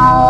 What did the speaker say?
Bye.